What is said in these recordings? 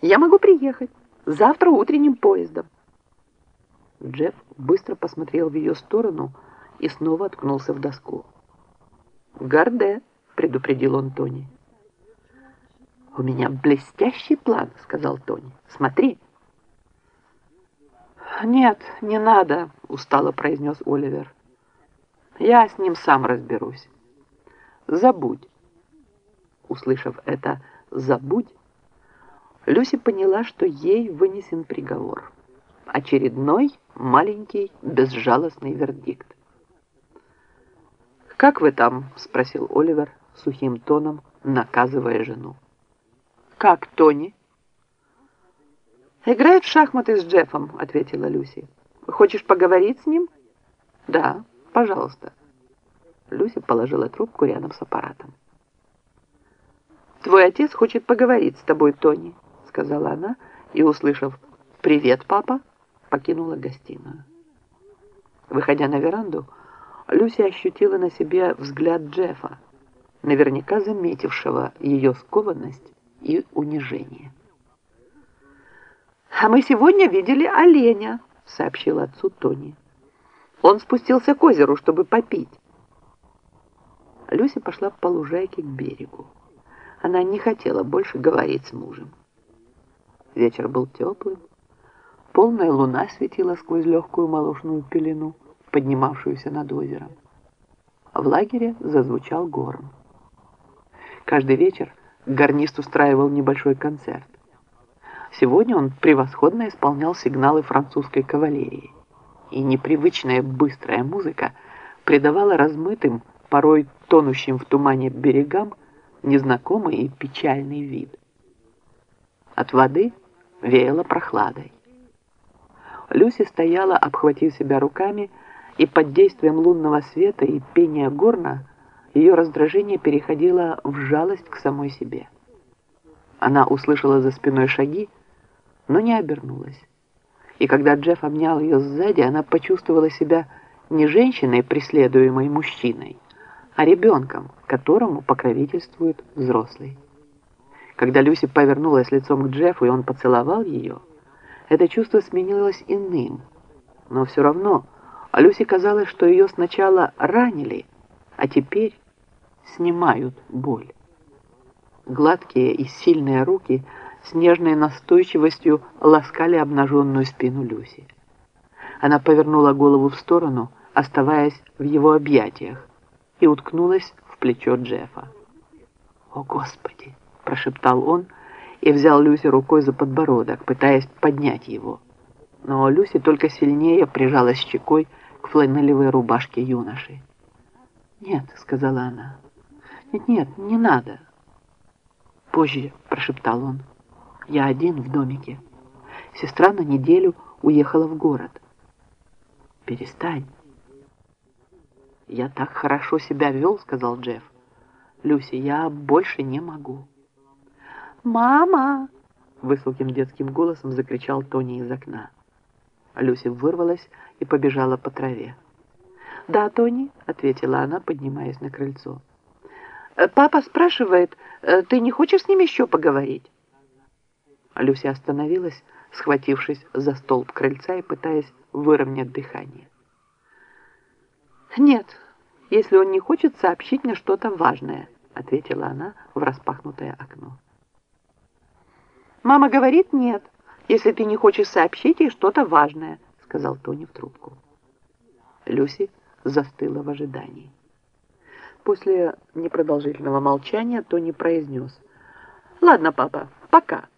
Я могу приехать завтра утренним поездом. Джефф быстро посмотрел в ее сторону и снова откнулся в доску. «Гарде», — предупредил он Тони. «У меня блестящий план», — сказал Тони. «Смотри». «Нет, не надо», — устало произнес Оливер. «Я с ним сам разберусь. Забудь». Услышав это «забудь», Люси поняла, что ей вынесен приговор. Очередной маленький безжалостный вердикт. «Как вы там?» — спросил Оливер сухим тоном, наказывая жену. «Как Тони?» «Играет в шахматы с Джеффом», — ответила Люси. «Хочешь поговорить с ним?» «Да, пожалуйста». Люси положила трубку рядом с аппаратом. «Твой отец хочет поговорить с тобой, Тони», — сказала она, и, услышав «Привет, папа», покинула гостиную. Выходя на веранду, Люси ощутила на себе взгляд Джеффа, наверняка заметившего ее скованность и унижение. «А мы сегодня видели оленя», — сообщил отцу Тони. «Он спустился к озеру, чтобы попить». Люси пошла по лужайке к берегу. Она не хотела больше говорить с мужем. Вечер был теплым. Полная луна светила сквозь легкую молочную пелену, поднимавшуюся над озером. В лагере зазвучал горн. Каждый вечер гарнист устраивал небольшой концерт. Сегодня он превосходно исполнял сигналы французской кавалерии, и непривычная быстрая музыка придавала размытым, порой тонущим в тумане берегам, незнакомый и печальный вид. От воды веяло прохладой. Люси стояла, обхватив себя руками, и под действием лунного света и пения горна ее раздражение переходило в жалость к самой себе. Она услышала за спиной шаги, но не обернулась. И когда Джефф обнял ее сзади, она почувствовала себя не женщиной, преследуемой мужчиной, а ребенком, которому покровительствует взрослый. Когда Люси повернулась лицом к Джеффу, и он поцеловал ее, это чувство сменилось иным. Но все равно Люси казалось, что ее сначала ранили, а теперь снимают боль. Гладкие и сильные руки с нежной настойчивостью ласкали обнаженную спину Люси. Она повернула голову в сторону, оставаясь в его объятиях, и уткнулась в плечо Джеффа. «О, Господи!» – прошептал он и взял Люси рукой за подбородок, пытаясь поднять его. Но Люси только сильнее прижалась щекой к фланелевой рубашке юноши. «Нет», — сказала она, — «нет-нет, не надо». «Позже», — прошептал он, — «я один в домике. Сестра на неделю уехала в город». «Перестань». «Я так хорошо себя вел», — сказал Джефф. «Люси, я больше не могу». «Мама!» — высоким детским голосом закричал Тони из окна. Люси вырвалась и побежала по траве. «Да, Тони», — ответила она, поднимаясь на крыльцо. «Э, «Папа спрашивает, э, ты не хочешь с ним еще поговорить?» Люси остановилась, схватившись за столб крыльца и пытаясь выровнять дыхание. «Нет, если он не хочет сообщить мне что-то важное», ответила она в распахнутое окно. «Мама говорит нет», «Если ты не хочешь сообщить ей что-то важное», — сказал Тони в трубку. Люси застыла в ожидании. После непродолжительного молчания Тони произнес. «Ладно, папа, пока».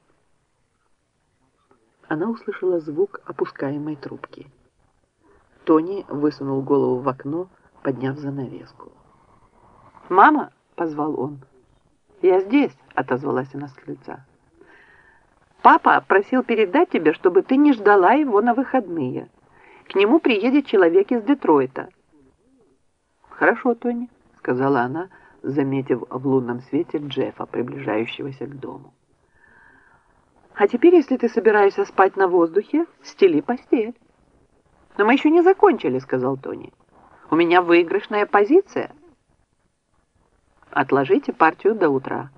Она услышала звук опускаемой трубки. Тони высунул голову в окно, подняв занавеску. «Мама!» — позвал он. «Я здесь!» — отозвалась она с крыльца. Папа просил передать тебе, чтобы ты не ждала его на выходные. К нему приедет человек из Детройта. Хорошо, Тони, сказала она, заметив в лунном свете Джеффа, приближающегося к дому. А теперь, если ты собираешься спать на воздухе, стели постель. Но мы еще не закончили, сказал Тони. У меня выигрышная позиция. Отложите партию до утра.